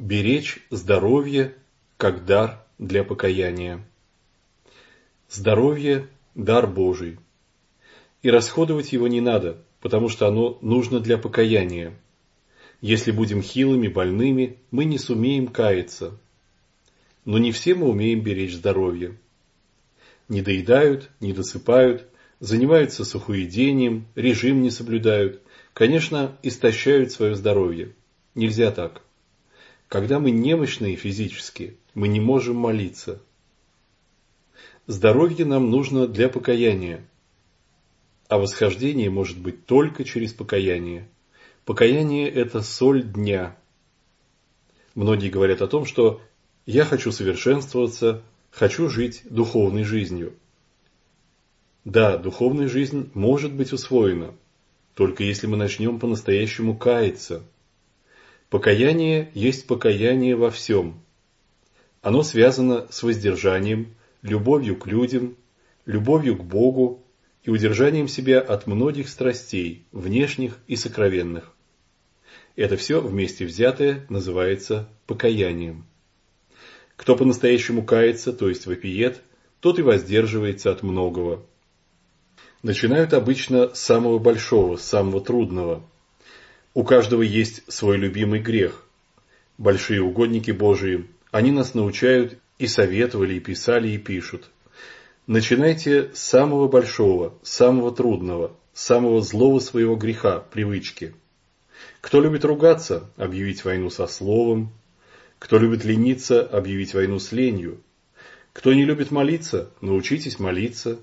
Беречь здоровье как дар для покаяния. Здоровье – дар Божий. И расходовать его не надо, потому что оно нужно для покаяния. Если будем хилыми, больными, мы не сумеем каяться. Но не все мы умеем беречь здоровье. Не доедают, не досыпают, занимаются сухоедением, режим не соблюдают, конечно, истощают свое здоровье. Нельзя так. Когда мы немощные физически, мы не можем молиться. Здоровье нам нужно для покаяния, а восхождение может быть только через покаяние. Покаяние – это соль дня. Многие говорят о том, что я хочу совершенствоваться, хочу жить духовной жизнью. Да, духовная жизнь может быть усвоена, только если мы начнем по-настоящему каяться – Покаяние есть покаяние во всем. Оно связано с воздержанием, любовью к людям, любовью к Богу и удержанием себя от многих страстей, внешних и сокровенных. Это все вместе взятое называется покаянием. Кто по-настоящему кается, то есть вопиет, тот и воздерживается от многого. Начинают обычно с самого большого, с самого трудного – у каждого есть свой любимый грех. Большие угодники Божии, они нас научают и советовали, и писали, и пишут. Начинайте с самого большого, самого трудного, самого злого своего греха, привычки. Кто любит ругаться, объявить войну со словом. Кто любит лениться, объявить войну с ленью. Кто не любит молиться, научитесь молиться.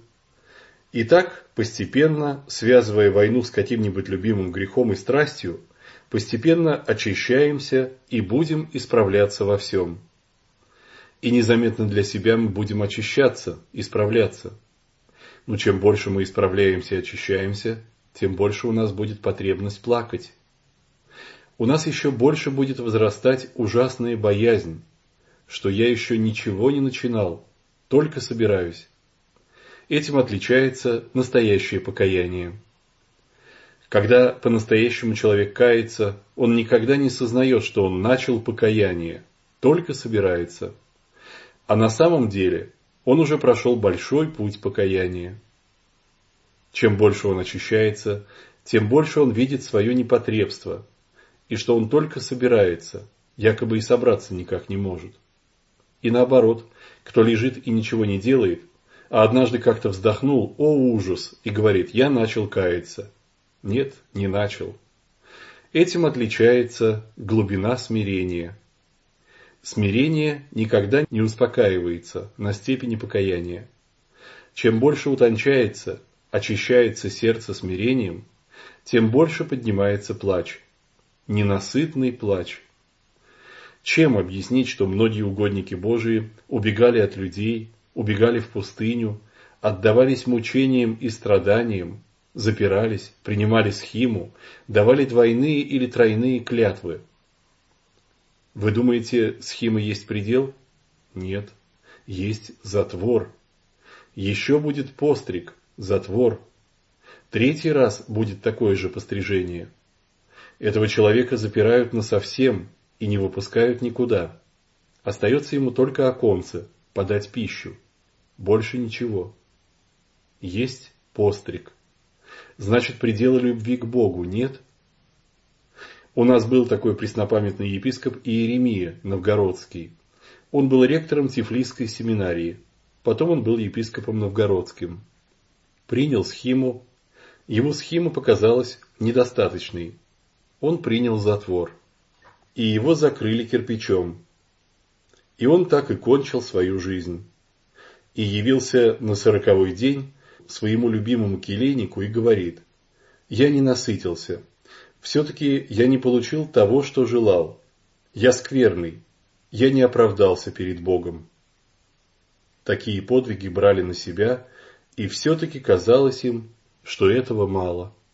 И так, постепенно, связывая войну с каким-нибудь любимым грехом и страстью, постепенно очищаемся и будем исправляться во всем. И незаметно для себя мы будем очищаться, исправляться. Но чем больше мы исправляемся и очищаемся, тем больше у нас будет потребность плакать. У нас еще больше будет возрастать ужасная боязнь, что я еще ничего не начинал, только собираюсь. Этим отличается настоящее покаяние. Когда по-настоящему человек кается, он никогда не сознает, что он начал покаяние, только собирается. А на самом деле он уже прошел большой путь покаяния. Чем больше он очищается, тем больше он видит свое непотребство, и что он только собирается, якобы и собраться никак не может. И наоборот, кто лежит и ничего не делает, а однажды как-то вздохнул, о ужас, и говорит, я начал каяться. Нет, не начал. Этим отличается глубина смирения. Смирение никогда не успокаивается на степени покаяния. Чем больше утончается, очищается сердце смирением, тем больше поднимается плач. Ненасытный плач. Чем объяснить, что многие угодники Божии убегали от людей, убегали в пустыню, отдавались мучениям и страданиям, запирались, принимали схиму, давали двойные или тройные клятвы. Вы думаете, схимы есть предел? Нет, есть затвор. Еще будет постриг, затвор. Третий раз будет такое же пострижение. Этого человека запирают насовсем и не выпускают никуда. Остается ему только оконце, подать пищу. Больше ничего. Есть постриг. Значит, предела любви к Богу нет? У нас был такой преснопамятный епископ Иеремия Новгородский. Он был ректором Тифлисской семинарии. Потом он был епископом Новгородским. Принял схиму. Его схима показалась недостаточной. Он принял затвор. И его закрыли кирпичом. И он так и кончил свою жизнь и явился на сороковой день своему любимому келейнику и говорит, «Я не насытился, все-таки я не получил того, что желал. Я скверный, я не оправдался перед Богом». Такие подвиги брали на себя, и все-таки казалось им, что этого мало –